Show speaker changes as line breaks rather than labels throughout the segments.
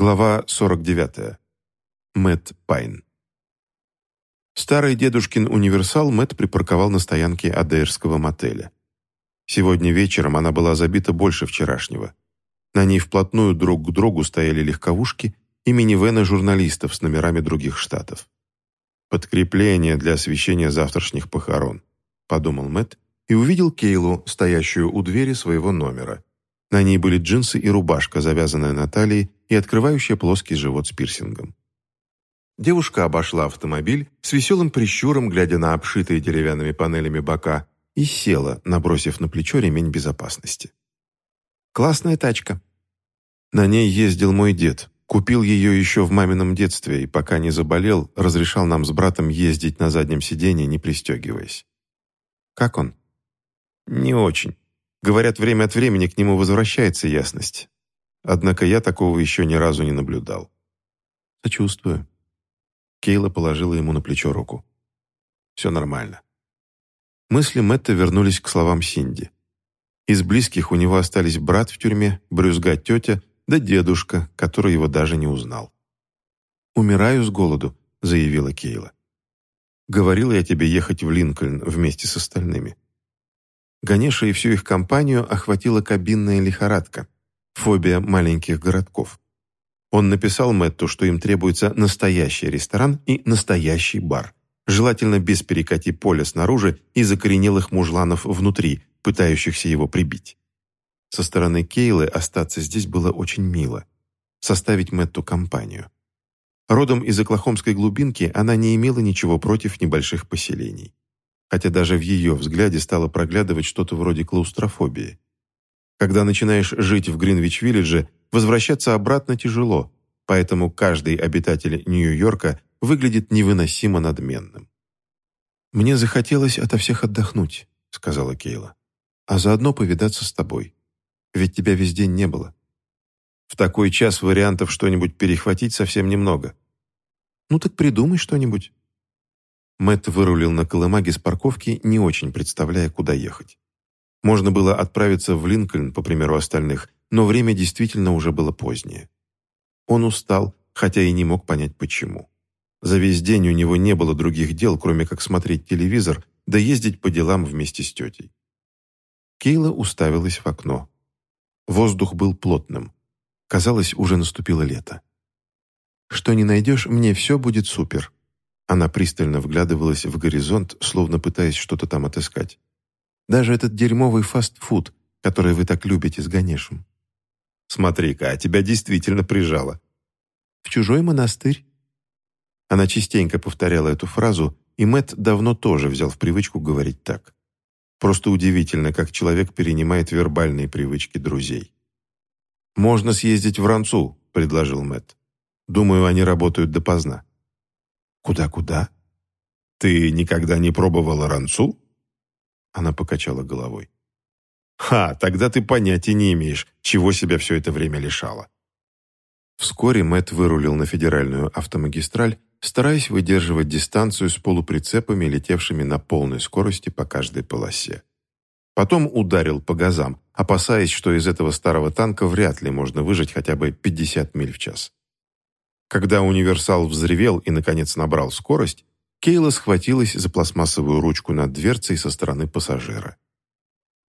Глава 49. Мэтт Пайн. Старый дедушкин универсал Мэтт припарковал на стоянке Адейрского мотеля. Сегодня вечером она была забита больше вчерашнего. На ней вплотную друг к другу стояли легковушки и минивены журналистов с номерами других штатов. «Подкрепление для освещения завтрашних похорон», — подумал Мэтт и увидел Кейлу, стоящую у двери своего номера. На ней были джинсы и рубашка, завязанная на талии, и открывающая плоский живот с пирсингом. Девушка обошла автомобиль с веселым прищуром, глядя на обшитые деревянными панелями бока, и села, набросив на плечо ремень безопасности. «Классная тачка». На ней ездил мой дед. Купил ее еще в мамином детстве и, пока не заболел, разрешал нам с братом ездить на заднем сиденье, не пристегиваясь. «Как он?» «Не очень. Говорят, время от времени к нему возвращается ясность. Однако я такого еще ни разу не наблюдал. «Сочувствую». Кейла положила ему на плечо руку. «Все нормально». Мысли Мэтта вернулись к словам Синди. Из близких у него остались брат в тюрьме, брюзга тетя, да дедушка, который его даже не узнал. «Умираю с голоду», — заявила Кейла. «Говорил я тебе ехать в Линкольн вместе с остальными». Ганеша и всю их компанию охватила кабинная лихорадка фобия маленьких городков. Он написал Мэтту, что им требуется настоящий ресторан и настоящий бар, желательно без перекати поля снаружи и закоренелых мужланов внутри, пытающихся его прибить. Со стороны Кейлы остаться здесь было очень мило. Составить Мэтту компанию. Родом из Оклахомской глубинки она не имела ничего против небольших поселений. Хотя даже в ее взгляде стало проглядывать что-то вроде клаустрофобии. Когда начинаешь жить в Гринвич-Виллидже, возвращаться обратно тяжело, поэтому каждый обитатель Нью-Йорка выглядит невыносимо надменным. «Мне захотелось ото всех отдохнуть», — сказала Кейла, «а заодно повидаться с тобой. Ведь тебя весь день не было. В такой час вариантов что-нибудь перехватить совсем немного. Ну так придумай что-нибудь». Мэтт вырулил на колымаге с парковки, не очень представляя, куда ехать. Можно было отправиться в Линкольн, по примеру остальных, но время действительно уже было позднее. Он устал, хотя и не мог понять почему. За весь день у него не было других дел, кроме как смотреть телевизор да ездить по делам вместе с тетей. Кейла уставилась в окно. Воздух был плотным. Казалось, уже наступило лето. «Что не найдешь, мне все будет супер». Она пристально вглядывалась в горизонт, словно пытаясь что-то там отыскать. Даже этот дерьмовый фастфуд, который вы так любите с Ганешем. Смотри-ка, а тебя действительно прижало. В чужой монастырь. Она частенько повторяла эту фразу, и Мэт давно тоже взял в привычку говорить так. Просто удивительно, как человек перенимает вербальные привычки друзей. «Можно съездить в Ранцу», — предложил Мэт. «Думаю, они работают допоздна». «Куда-куда?» «Ты никогда не пробовала Ранцу?» Она покачала головой. «Ха, тогда ты понятия не имеешь, чего себя все это время лишало». Вскоре Мэт вырулил на федеральную автомагистраль, стараясь выдерживать дистанцию с полуприцепами, летевшими на полной скорости по каждой полосе. Потом ударил по газам, опасаясь, что из этого старого танка вряд ли можно выжить хотя бы 50 миль в час. Когда универсал взревел и, наконец, набрал скорость, Кейла схватилась за пластмассовую ручку над дверцей со стороны пассажира.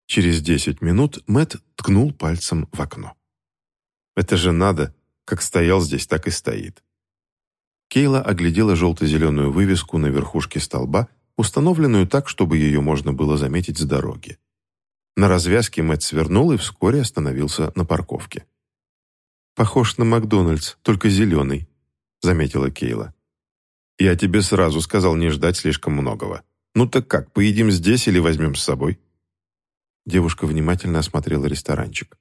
Через десять минут Мэт ткнул пальцем в окно. «Это же надо, как стоял здесь, так и стоит». Кейла оглядела желто-зеленую вывеску на верхушке столба, установленную так, чтобы ее можно было заметить с дороги. На развязке Мэт свернул и вскоре остановился на парковке. «Похож на Макдональдс, только зеленый», — заметила Кейла. Я тебе сразу сказал не ждать слишком многого. Ну так как, поедим здесь или возьмем с собой?» Девушка внимательно осмотрела ресторанчик.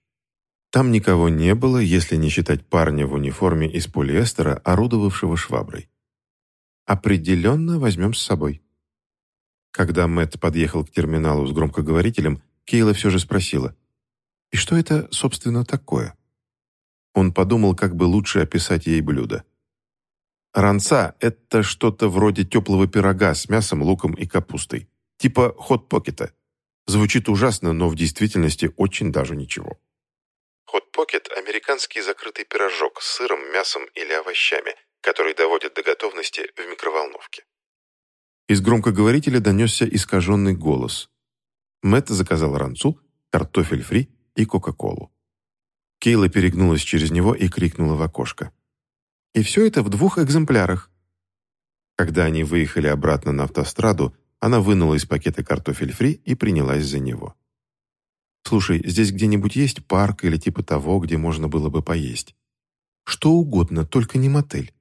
Там никого не было, если не считать парня в униформе из полиэстера, орудовавшего шваброй. «Определенно возьмем с собой». Когда Мэтт подъехал к терминалу с громкоговорителем, Кейла все же спросила, «И что это, собственно, такое?» Он подумал, как бы лучше описать ей блюдо. Ранца – это что-то вроде теплого пирога с мясом, луком и капустой. Типа хот-покета. Звучит ужасно, но в действительности очень даже ничего. Хот-покет – американский закрытый пирожок с сыром, мясом или овощами, который доводят до готовности в микроволновке. Из громкоговорителя донесся искаженный голос. Мэтт заказал ранцу, картофель фри и кока-колу. Кейла перегнулась через него и крикнула в окошко. «И все это в двух экземплярах». Когда они выехали обратно на автостраду, она вынула из пакета картофель фри и принялась за него. «Слушай, здесь где-нибудь есть парк или типа того, где можно было бы поесть?» «Что угодно, только не мотель».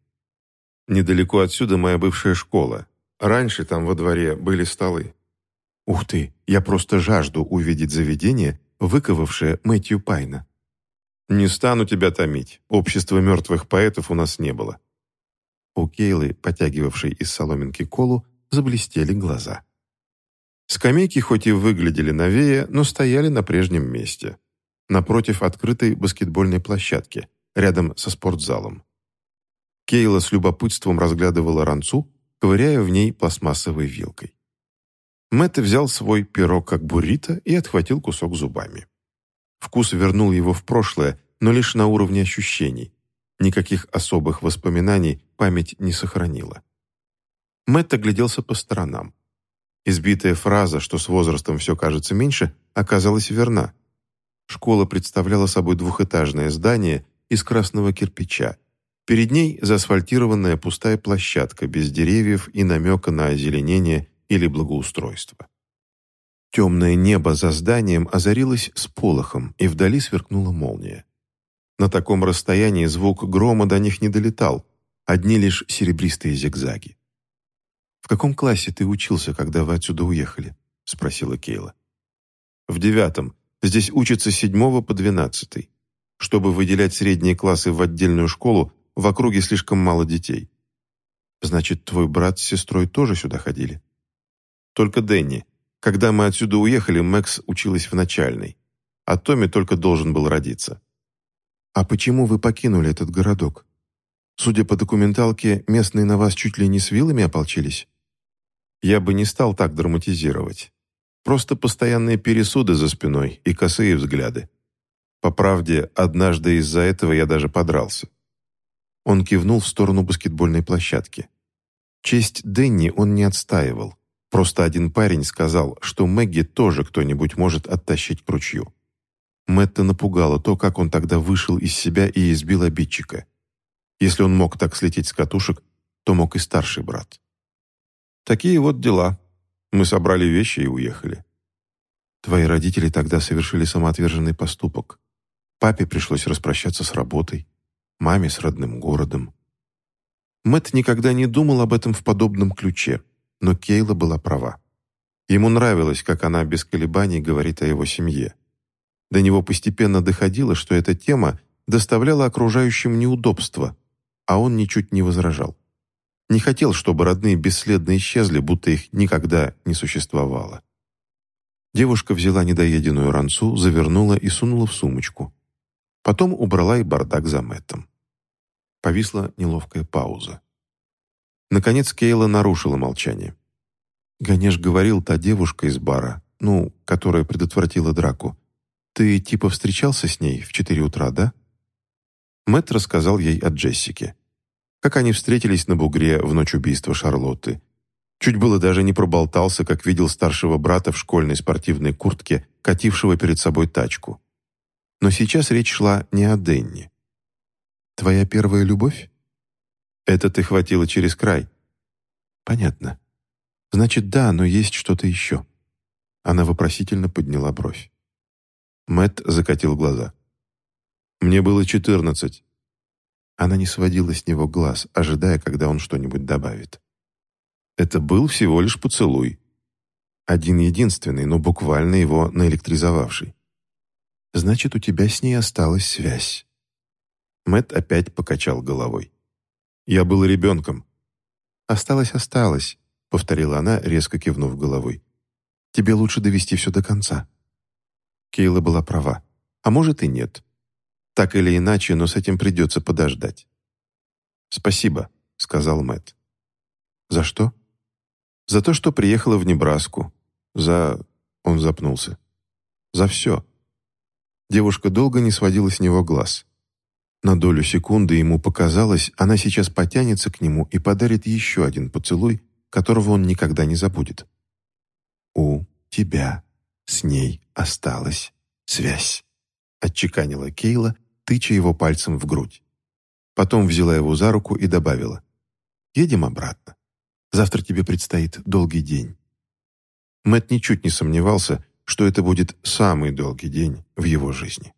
«Недалеко отсюда моя бывшая школа. Раньше там во дворе были столы». «Ух ты, я просто жажду увидеть заведение, выковавшее Мэтью Пайна». «Не стану тебя томить. Общества мертвых поэтов у нас не было». У Кейлы, потягивавшей из соломинки колу, заблестели глаза. Скамейки хоть и выглядели новее, но стояли на прежнем месте. Напротив открытой баскетбольной площадки, рядом со спортзалом. Кейла с любопытством разглядывала ранцу, ковыряя в ней пластмассовой вилкой. Мэтт взял свой пирог как буррито и отхватил кусок зубами. Вкус вернул его в прошлое, но лишь на уровне ощущений. Никаких особых воспоминаний память не сохранила. Мэтт огляделся по сторонам. Избитая фраза, что с возрастом все кажется меньше, оказалась верна. Школа представляла собой двухэтажное здание из красного кирпича. Перед ней заасфальтированная пустая площадка без деревьев и намека на озеленение или благоустройство. Темное небо за зданием озарилось сполохом, и вдали сверкнула молния. На таком расстоянии звук грома до них не долетал, одни лишь серебристые зигзаги. «В каком классе ты учился, когда вы отсюда уехали?» — спросила Кейла. «В девятом. Здесь учатся с седьмого по двенадцатый. Чтобы выделять средние классы в отдельную школу, в округе слишком мало детей». «Значит, твой брат с сестрой тоже сюда ходили?» «Только Дэнни. Когда мы отсюда уехали, Мэкс училась в начальной, а Томми только должен был родиться». «А почему вы покинули этот городок?» Судя по документалке, местные на вас чуть ли не с вилами ополчились? Я бы не стал так драматизировать. Просто постоянные пересуды за спиной и косые взгляды. По правде, однажды из-за этого я даже подрался. Он кивнул в сторону баскетбольной площадки. Честь Дэнни он не отстаивал. Просто один парень сказал, что Мэгги тоже кто-нибудь может оттащить к ручью. Мэтта напугало то, как он тогда вышел из себя и избил обидчика. Если он мог так слететь с катушек, то мог и старший брат. Такие вот дела. Мы собрали вещи и уехали. Твои родители тогда совершили самоотверженный поступок. Папе пришлось распрощаться с работой, маме с родным городом. Мэт никогда не думал об этом в подобном ключе, но Кейла была права. Ему нравилось, как она без колебаний говорит о его семье. До него постепенно доходило, что эта тема доставляла окружающим неудобства, а он ничуть не возражал. Не хотел, чтобы родные бесследно исчезли, будто их никогда не существовало. Девушка взяла недоеденную ранцу, завернула и сунула в сумочку. Потом убрала и бардак за Мэттом. Повисла неловкая пауза. Наконец Кейла нарушила молчание. Ганеш говорил, та девушка из бара, ну, которая предотвратила драку. Ты типа встречался с ней в четыре утра, да? Мэтт рассказал ей о Джессике как они встретились на бугре в ночь убийства Шарлотты. Чуть было даже не проболтался, как видел старшего брата в школьной спортивной куртке, катившего перед собой тачку. Но сейчас речь шла не о Денни. «Твоя первая любовь?» «Это ты хватило через край». «Понятно. Значит, да, но есть что-то еще». Она вопросительно подняла бровь. Мэт закатил глаза. «Мне было четырнадцать. Она не сводила с него глаз, ожидая, когда он что-нибудь добавит. Это был всего лишь поцелуй. Один-единственный, но буквально его наэлектризовавший. «Значит, у тебя с ней осталась связь». Мэт опять покачал головой. «Я был ребенком». «Осталось, осталось», — повторила она, резко кивнув головой. «Тебе лучше довести все до конца». Кейла была права. А может и нет. Так или иначе, но с этим придется подождать. «Спасибо», — сказал Мэтт. «За что?» «За то, что приехала в Небраску. За...» — он запнулся. «За все». Девушка долго не сводила с него глаз. На долю секунды ему показалось, она сейчас потянется к нему и подарит еще один поцелуй, которого он никогда не забудет. «У тебя с ней осталась связь», — отчеканила Кейла, тыча его пальцем в грудь. Потом взяла его за руку и добавила. «Едем обратно. Завтра тебе предстоит долгий день». Мэт ничуть не сомневался, что это будет самый долгий день в его жизни.